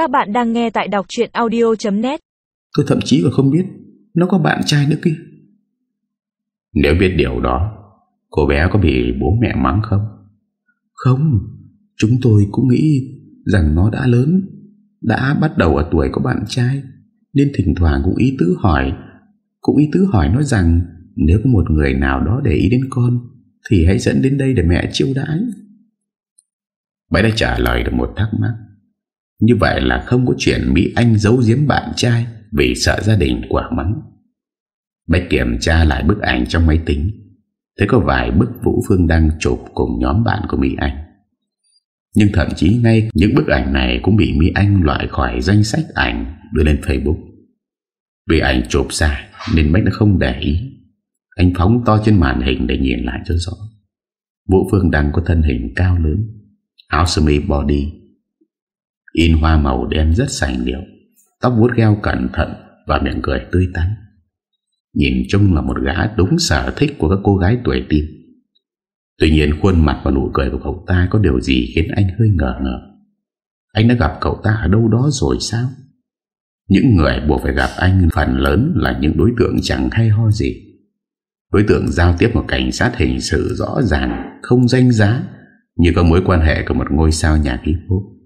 Các bạn đang nghe tại đọc chuyện audio.net Tôi thậm chí còn không biết Nó có bạn trai nữa kia Nếu biết điều đó Cô bé có bị bố mẹ mắng không? Không Chúng tôi cũng nghĩ rằng nó đã lớn Đã bắt đầu ở tuổi có bạn trai Nên thỉnh thoảng cũng ý tứ hỏi. Cũng ý tứ hỏi nó rằng Nếu có một người nào đó để ý đến con Thì hãy dẫn đến đây để mẹ chiêu đãi. Bé đã trả lời được một thắc mắc như vậy là không có chuyện Mỹ Anh giấu giếm bạn trai Vì sợ gia đình quả mắng. Bách kiểm tra lại bức ảnh trong máy tính. Thấy có vài bức Vũ Phương đang chụp cùng nhóm bạn của Mỹ Anh. Nhưng thậm chí ngay những bức ảnh này cũng bị Mỹ Anh loại khỏi danh sách ảnh đưa lên Facebook. Vì ảnh chụp sai nên Bách đã không để ý. Anh phóng to trên màn hình để nhìn lại cho rõ. Vũ Phương đang có thân hình cao lớn, Áo sơ mi body In hoa màu đen rất sành điệu, Tóc vuốt gheo cẩn thận Và miệng cười tươi tắn. Nhìn chung là một gã đúng sở thích Của các cô gái tuổi tin Tuy nhiên khuôn mặt và nụ cười của cậu ta Có điều gì khiến anh hơi ngờ ngờ. Anh đã gặp cậu ta ở đâu đó rồi sao? Những người buộc phải gặp anh Phần lớn là những đối tượng chẳng hay ho gì. Đối tượng giao tiếp một cảnh sát hình sự rõ ràng, Không danh giá, Như có mối quan hệ của một ngôi sao nhạc hip hop.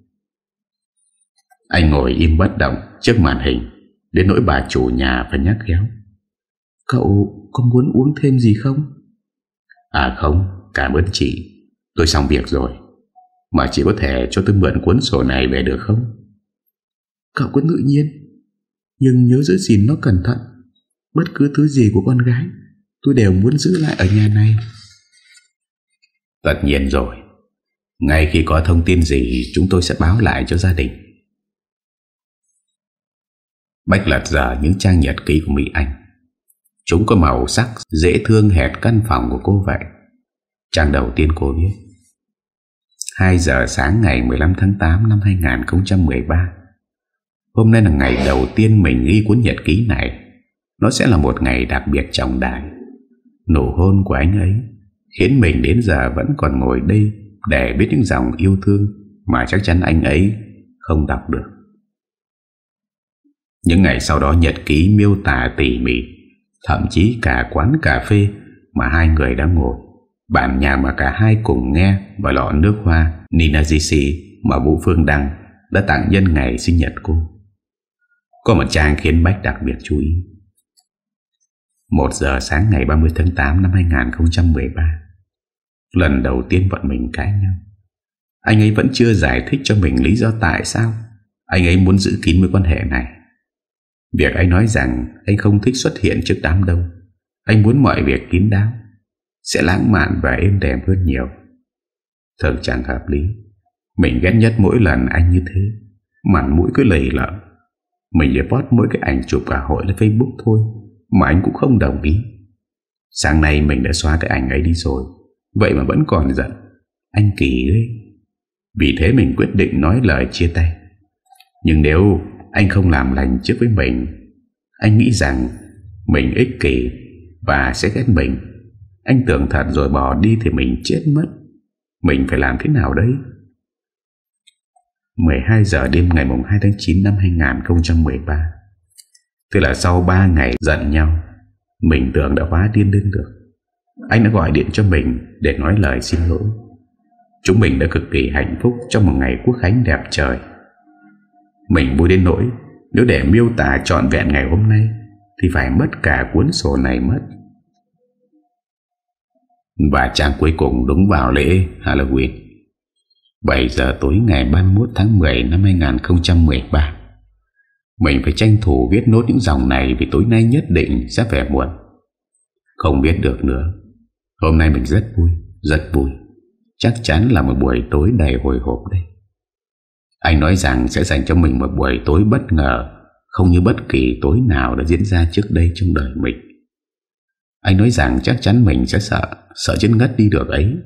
Anh ngồi im bất động trước màn hình Đến nỗi bà chủ nhà phải nhắc khéo. Cậu có muốn uống thêm gì không? À không, cảm ơn chị. Tôi xong việc rồi. Mà chị có thể cho tôi mượn cuốn sổ này về được không? Cậu cứ tự nhiên Nhưng nhớ giữ gìn nó cẩn thận. Bất cứ thứ gì của con gái Tôi đều muốn giữ lại ở nhà này. Tất nhiên rồi. Ngay khi có thông tin gì Chúng tôi sẽ báo lại cho gia đình. Bách lật ra những trang nhật ký của Mỹ Anh. Chúng có màu sắc dễ thương hệt căn phòng của cô vậy. Trang đầu tiên cô viết 2 giờ sáng ngày 15 tháng 8 năm 2013 Hôm nay là ngày đầu tiên mình ghi cuốn nhật ký này. Nó sẽ là một ngày đặc biệt trọng đại. Nụ hôn của anh ấy Khiến mình đến giờ vẫn còn ngồi đây Để biết những dòng yêu thương Mà chắc chắn anh ấy không đọc được. Những ngày sau đó nhật ký miêu tả tỉ mỉ, Thậm chí cả quán cà phê Mà hai người đang ngồi. Bản nhạc mà cả hai cùng nghe Và lọ nước hoa, Nina Gisi Mà Vũ Phương Đăng Đã tặng nhân ngày sinh nhật cô. Có một trang khiến Bách đặc biệt chú ý. 1 giờ sáng ngày 30 tháng 8 năm 2013 Lần đầu tiên bọn mình cãi nhau. Anh ấy vẫn chưa giải thích cho mình lý do tại sao Anh ấy muốn giữ kín mối quan hệ này. Việc anh nói rằng Anh không thích xuất hiện trước đám đông. Anh muốn mọi việc kín đáo, Sẽ lãng mạn và êm đềm hơn nhiều. Thật chẳng hợp lý. Mình ghét nhất mỗi lần anh như thế. Mặt mũi cứ lầy lợm. Mình chỉ post mỗi cái ảnh chụp cả hội lên Facebook thôi, Mà anh cũng không đồng ý. Sáng nay mình đã xóa cái ảnh ấy đi rồi, Vậy mà vẫn còn giận. Anh kỳ đấy Vì thế mình quyết định nói lời chia tay. Nhưng nếu anh không làm lành trước với mình. Anh nghĩ rằng Mình ích kỷ Và sẽ ghét mình. Anh tưởng thật rồi bỏ đi thì mình chết mất. Mình phải làm thế nào đấy? 12 giờ đêm ngày 2 tháng 9 năm 2013 Tức là sau 3 ngày giận nhau, Mình tưởng đã hóa điên lên được. Anh đã gọi điện cho mình Để nói lời xin lỗi. Chúng mình đã cực kỳ hạnh phúc Trong một ngày quốc khánh đẹp trời. Mình vui đến nỗi, Nếu để miêu tả trọn vẹn ngày hôm nay, Thì phải mất cả cuốn sổ này mất. Và trang cuối cùng đúng vào lễ Halloween. 7 giờ tối ngày 31 tháng 10 năm 2013 Mình phải tranh thủ viết nốt những dòng này Vì tối nay nhất định sẽ về muộn. Không biết được nữa. Hôm nay mình rất vui Rất vui. Chắc chắn là một buổi tối đầy hồi hộp đây anh nói rằng sẽ dành cho mình một buổi tối bất ngờ, Không như bất kỳ tối nào đã diễn ra trước đây trong đời mình. Anh nói rằng chắc chắn mình sẽ sợ Sợ chết ngất đi được ấy,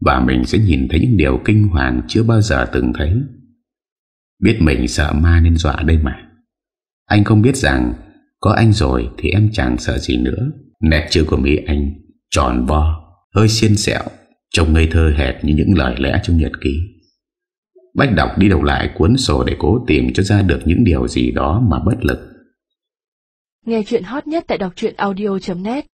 Và mình sẽ nhìn thấy những điều kinh hoàng Chưa bao giờ từng thấy. Biết mình sợ ma nên dọa đây mà. Anh không biết rằng Có anh rồi thì em chẳng sợ gì nữa. Nét chữ của Mỹ Anh, Tròn vo, Hơi xiên xẹo, Trông ngây thơ hệt như những lời lẽ trong nhật ký. Bách đọc đi đầu lại cuốn sổ để cố tìm cho ra được những điều gì đó mà bất lực. Nghe chuyện hot nhất tại đọc audio.net